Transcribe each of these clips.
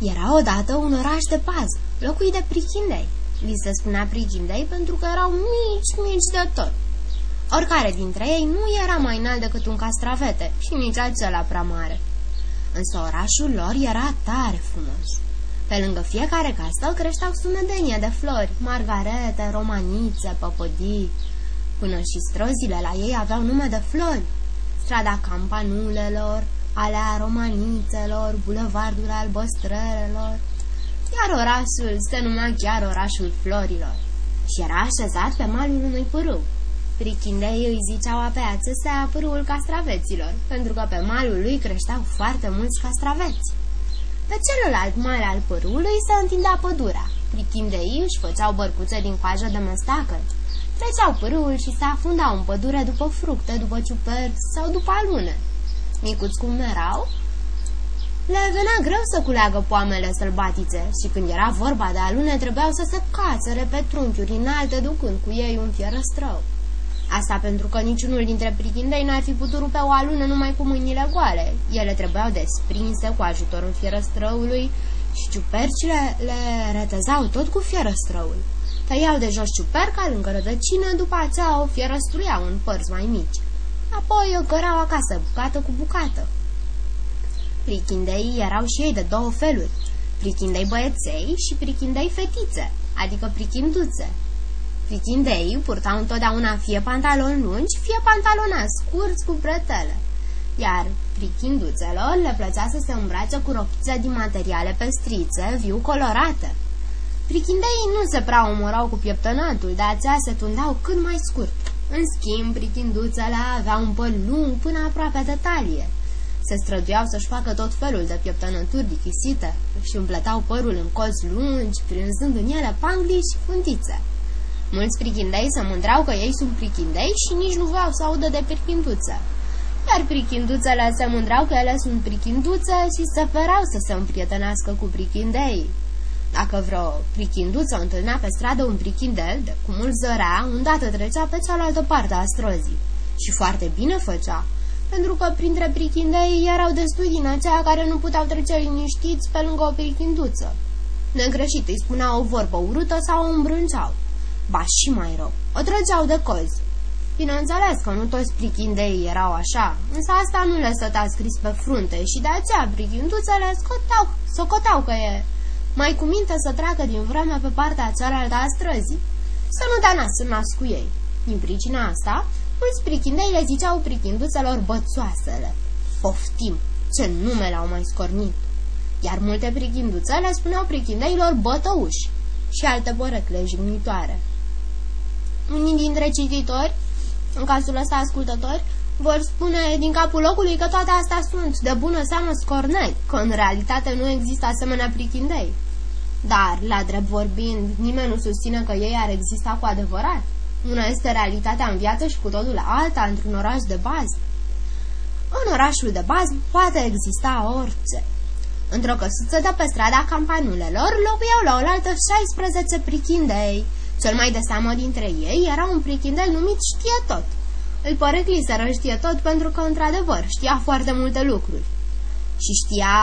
Era odată un oraș de pază, locuit de prichindei. Li se spunea prichindei pentru că erau mici, mici de tot. Oricare dintre ei nu era mai înalt decât un castravete și nici acela prea mare. Însă orașul lor era tare frumos. Pe lângă fiecare casă creșteau sumedenie de flori, margarete, romanițe, păpădii. Până și străzile la ei aveau nume de flori. Strada campanulelor, alea romanițelor, bulevardul albăstrărelor. Iar orașul se numea chiar orașul florilor și era așezat pe malul unui pârâu. Prichindei îi ziceau pe acestea pârâul castraveților, pentru că pe malul lui creșteau foarte mulți castraveți. Pe celălalt mal al pârâului se întindea pădurea. Prichindei își făceau bărcuțe din coajă de mestacăl. Treceau pârâul și se afundau în pădure după fructe, după ciuperci sau după alune. Micuți cum erau, le venea greu să culeagă poamele sălbatice și când era vorba de alune trebuiau să se cațere pe trunchiuri înalte ducând cu ei un fierăstrău. Asta pentru că niciunul dintre prichindei n-ar fi putut rupe o alună numai cu mâinile goale. Ele trebuiau desprinse cu ajutorul fierăstrăului și ciupercile le retezau tot cu fierăstrăul. Tăiau de jos ciuperca lângă rădăcină, după aceea o fierăstruiau în părți mai mici. Apoi o cărau acasă, bucată cu bucată. Prichindei erau și ei de două feluri, prichindei băieței și prichindei fetițe, adică prichinduțe. Prichindei purtau întotdeauna fie pantaloni lungi, fie pantaloni scurți cu bretele, iar prichinduțelor le plăcea să se îmbrace cu rochițe din materiale pestrițe, viu colorate. Prichindeii nu se prea omorau cu pieptănatul, de aceea se tundeau cât mai scurt. În schimb, prichinduțele aveau un păr lung până aproape de talie. Se străduiau să-și facă tot felul de pieptănături dichisite și împletau părul în colți lungi, prinzând în ele panglici și funtițe. Mulți prichindei se mândreau că ei sunt prichindei și nici nu vreau să audă de prichinduțe. Iar prichinduțele se mândreau că ele sunt prichinduțe și se ferau să se împrietenească cu prichindei. Dacă vreo prichinduță întâlnea pe stradă un prichindel, de cum îl zărea, îndată trecea pe cealaltă parte a străzii. Și foarte bine făcea, pentru că printre prichindei erau destui din aceia care nu puteau trece liniștiți pe lângă o prichinduță. Negreșit îi spunea o vorbă urâtă sau o îmbrânceau. Ba și mai rău, o trăgeau de cozi. Bineînțeles că nu toți prichindei erau așa, însă asta nu le stătea scris pe frunte și de aceea prichinduțele scoteau, socoteau că e mai cu minte să treacă din vreme pe partea cealaltă a străzii, să nu dea nas în nas cu ei. Din pricina asta, mulți prichindei le ziceau prichinduțelor bățoasele. Poftim, ce nume le-au mai scornit! Iar multe prichinduțe le spuneau prichindeilor bătăuși și alte porecle jignitoare. Unii dintre cititori, în cazul ăsta ascultători, vor spune din capul locului că toate astea sunt de bună seamă scorneli, că în realitate nu există asemenea prichindei. Dar, la drept vorbind, nimeni nu susține că ei ar exista cu adevărat. Una este realitatea în viață și cu totul alta într-un oraș de bază. În orașul de bază poate exista orice. Într-o căsuță de pe strada campanulelor locuiau la oaltă 16 prichindei. Cel mai de seamă dintre ei era un prichindel numit Știe Tot. Îl părecliseră Știe Tot pentru că, într-adevăr, știa foarte multe lucruri. Și știa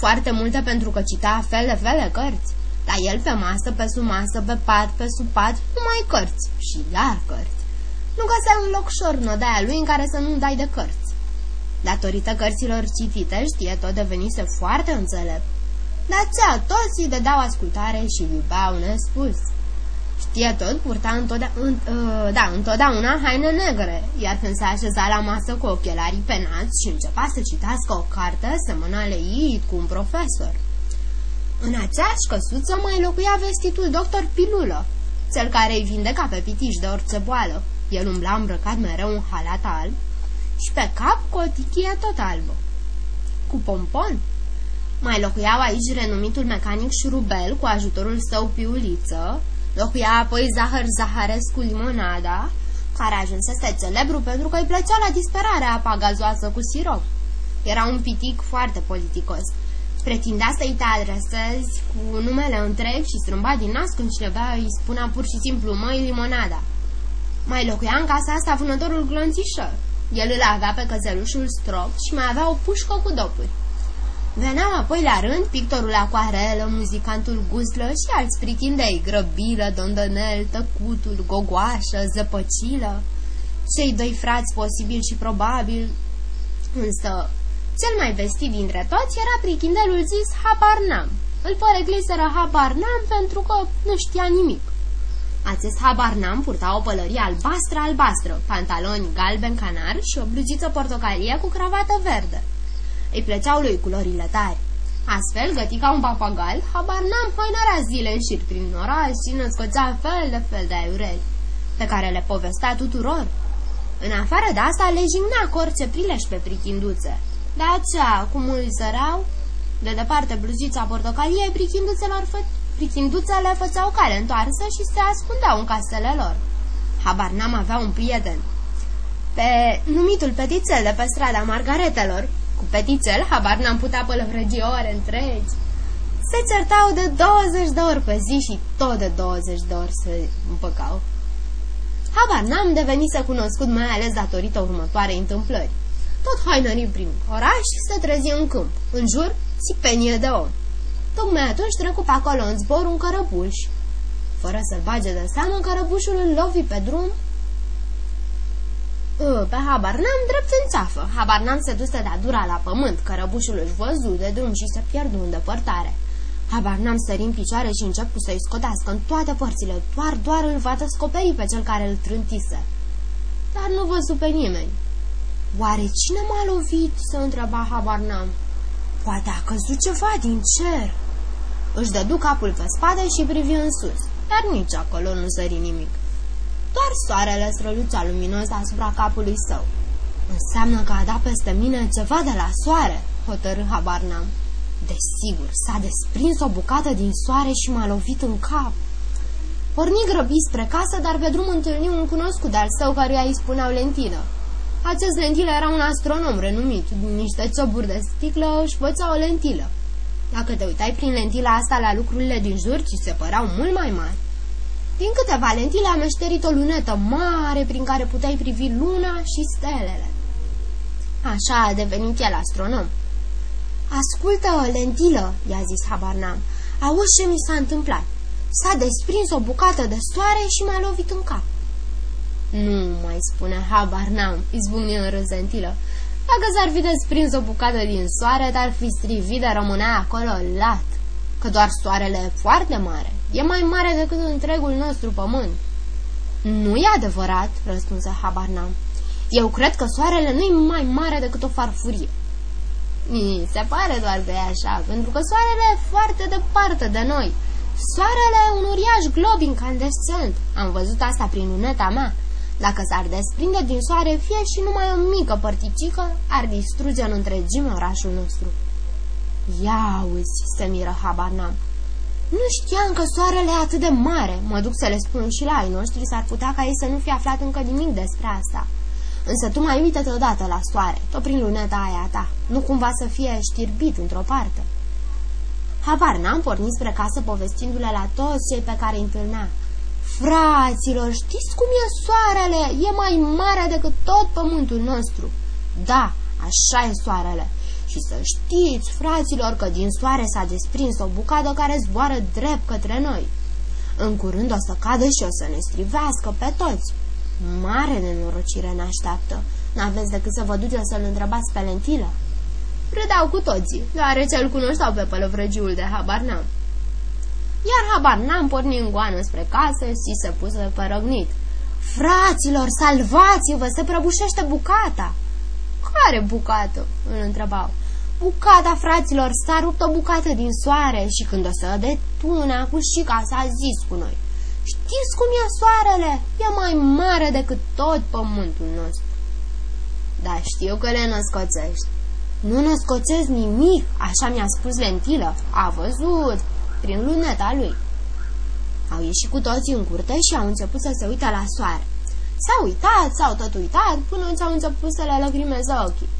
foarte multe pentru că cita fel de fel de cărți. La el pe masă, pe sub masă, pe pat, pe sub pat, numai cărți și iar cărți. Nu găsea un loc șornă de lui în care să nu dai de cărți. Datorită cărților citite, știe tot devenise foarte înțelept. De aceea toți îi dădeau ascultare și iubeau nespus. Știe tot, purta întotdeauna, în, uh, da, întotdeauna haine negre, iar când se așeza la masă cu ochelarii penați și începea să citească o carte, semăna leit cu un profesor. În aceeași căsuță mai locuia vestitul doctor Pilulă, cel care îi vindeca pe pitiș de orice boală. El umbla îmbrăcat mereu un halat alb și pe cap cu o tichie tot albă. Cu pompon. Mai locuiau aici renumitul mecanic șurubel cu ajutorul său piuliță, Locuia apoi Zahăr Zaharescu Limonada, care ajunsese celebru pentru că îi plăcea la disperare apa gazoasă cu sirop. Era un pitic foarte politicos. Pretindea să-i te adresezi cu numele întreg și strâmba din nas când cineva îi spunea pur și simplu măi limonada. Mai locuia în casa asta vânătorul glonțișor. El îl avea pe căzelușul strop și mai avea o pușcă cu dopuri. Veneau apoi la rând pictorul acuarelă, muzicantul guzlă și alți prichindei, grăbilă, dondănel, tăcutul, gogoașă, zăpăcilă, cei doi frați posibil și probabil, însă cel mai vestit dintre toți era prichindelul zis Habar n-am. Îl păregliseră Habar n-am pentru că nu știa nimic. Acest habar n-am purta o pălărie albastră-albastră, pantaloni galben canar și o blugiță portocalie cu cravată verde. Îi plăceau lui culorile tari. Astfel, găti ca un papagal, habar n-am hoinărea zile în șir prin oraș și născocea fel de fel de aiureli, pe care le povestea tuturor. În afară de asta, le jignea cu orice prileș pe prichinduțe. De aceea, cum îi zăreau, de departe bluzița portocalie, prichinduțelor fă prichinduțele făceau cale întoarsă și se ascundeau în casele lor. Habar n-am avea un prieten. Pe numitul petițel de pe strada Margaretelor, cu petițel, habar n-am putea pălăvrăgi ore întregi. Se certau de 20 de ori pe zi și tot de 20 de ori se împăcau. Habar n-am devenit să cunoscut mai ales datorită următoarei întâmplări. Tot hainării prin oraș se trezi în câmp, în jur, țipenie de om. Tocmai atunci trecu pe acolo în zbor un cărăbuș. Fără să-l bage de seamă, cărăbușul îl lovi pe drum ă, pe habar n-am drept în țafă. Habar n-am se duse de-a dura la pământ. Cărăbușul își văzu de drum și se pierdu în depărtare. Habar n-am sări în picioare și începu să-i scotească în toate părțile. Doar, doar îl va descoperi pe cel care îl trântise. Dar nu văzu pe nimeni. Oare cine m-a lovit? să întreba habar n-am. Poate a căzut ceva din cer. Își dădu capul pe spate și privi în sus, dar nici acolo nu sări nimic. Doar soarele strălucea luminos asupra capului său. Înseamnă că a dat peste mine ceva de la soare, hotărâ habar n-am. Desigur, s-a desprins o bucată din soare și m-a lovit în cap. Porni grăbi spre casă, dar pe drum întâlni un cunoscut de-al său căruia îi spuneau lentilă. Acest lentilă era un astronom renumit. Din niște cioburi de sticlă își făcea o lentilă. Dacă te uitai prin lentila asta la lucrurile din jur, ți se păreau mult mai mari. Din câteva lentile am meșterit o lunetă mare prin care puteai privi luna și stelele. Așa a devenit el astronom. Ascultă, lentilă, i-a zis Habarnam. Auzi ce mi s-a întâmplat. S-a desprins o bucată de soare și m-a lovit în cap. Nu mai spune, habar n-am, izbucni în râzentilă. Dacă s-ar fi desprins o bucată din soare, dar fi strivit de rămânea acolo lat, că doar soarele e foarte mare, e mai mare decât întregul nostru pământ. Nu e adevărat, răspunse habar n-am. Eu cred că soarele nu e mai mare decât o farfurie. Mi se pare doar că e așa, pentru că soarele e foarte departe de noi. Soarele e un uriaș glob incandescent. Am văzut asta prin luneta mea. Dacă s-ar desprinde din soare fie și numai o mică părticică, ar distruge în întregime orașul nostru. Ia uzi, se miră habar n-am. Nu știam că soarele e atât de mare. Mă duc să le spun și la ai noștri, s-ar putea ca ei să nu fie aflat încă nimic despre asta. Însă tu mai uită-te odată la soare, tot prin luneta aia ta, nu cumva să fie știrbit într-o parte. Habar n-am pornit spre casă povestindu-le la toți cei pe care îi întâlnea. Fraților, știți cum e soarele? E mai mare decât tot pământul nostru. Da, așa e soarele. Și să știți, fraților, că din soare s-a desprins o bucată care zboară drept către noi. În curând o să cadă și o să ne strivească pe toți. Mare nenorocire ne așteaptă. N-aveți decât să vă duceți să-l întrebați pe lentilă. Râdeau cu toții, deoarece îl cunoșteau pe pălăvrăgiul de habar n-am. Iar habar n-am pornit în goană spre casă și se pusă părăgnit. Fraților, salvați-vă, se prăbușește bucata! Care bucată? îl întrebau. Bucata, fraților, s-a rupt o bucată din soare și când o să detune și casa a zis cu noi. Știți cum e soarele? E mai mare decât tot pământul nostru. Da, știu că le născoțești. Nu născoțesc nimic, așa mi-a spus lentilă. A văzut, prin luneta lui. Au ieșit cu toții în curte și au început să se uite la soare. S-au uitat, s-au tot uitat, până ce au început să le lăgrimeze ochii.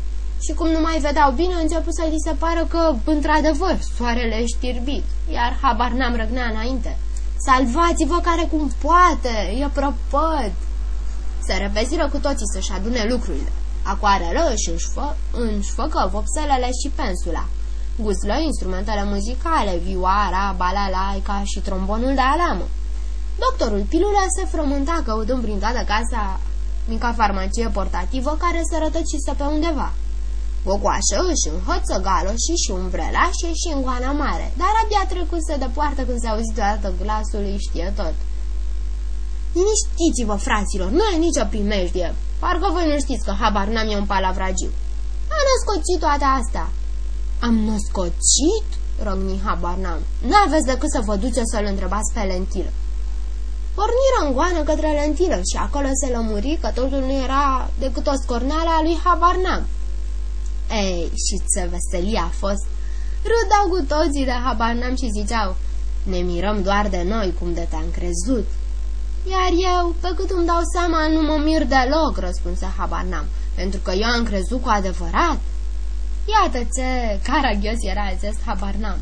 Și cum nu mai vedeau bine, a început să li se pară că, într-adevăr, soarele e știrbit, iar habar n-am răgnea înainte. Salvați-vă care cum poate, e prăpăd! Se repeziră cu toții să-și adune lucrurile. Acoarelă și își, șfă, își șfăcă vopselele și pensula. guzlă instrumentele muzicale, vioara, balalaica și trombonul de alamă. Doctorul Pilulea se frământa căutând prin toată casa mica farmacie portativă care se rătăcise pe undeva. Gogoașă își înhăță galoșii și umbrela și în goana mare, dar abia trecuse de poartă când se auzit deodată glasul îi știe tot. Liniștiți-vă, fraților, nu e nicio primejdie. Parcă voi nu știți că habar n-am eu un palavragiu. A născocit toate astea. Am născocit? Răgni habar n-am. Nu aveți decât să vă duceți să-l întrebați pe lentilă. Porniră în goană către lentilă și acolo se lămuri că totul nu era decât o scorneală a lui habar n-am. Ei, și ce veselie a fost! Râdau cu toții de habar n-am și ziceau, ne mirăm doar de noi cum de te-am crezut. Iar eu, pe cât îmi dau seama, nu mă mir deloc, răspunse habar n-am, pentru că eu am crezut cu adevărat. Iată ce caragios era acest habar n-am.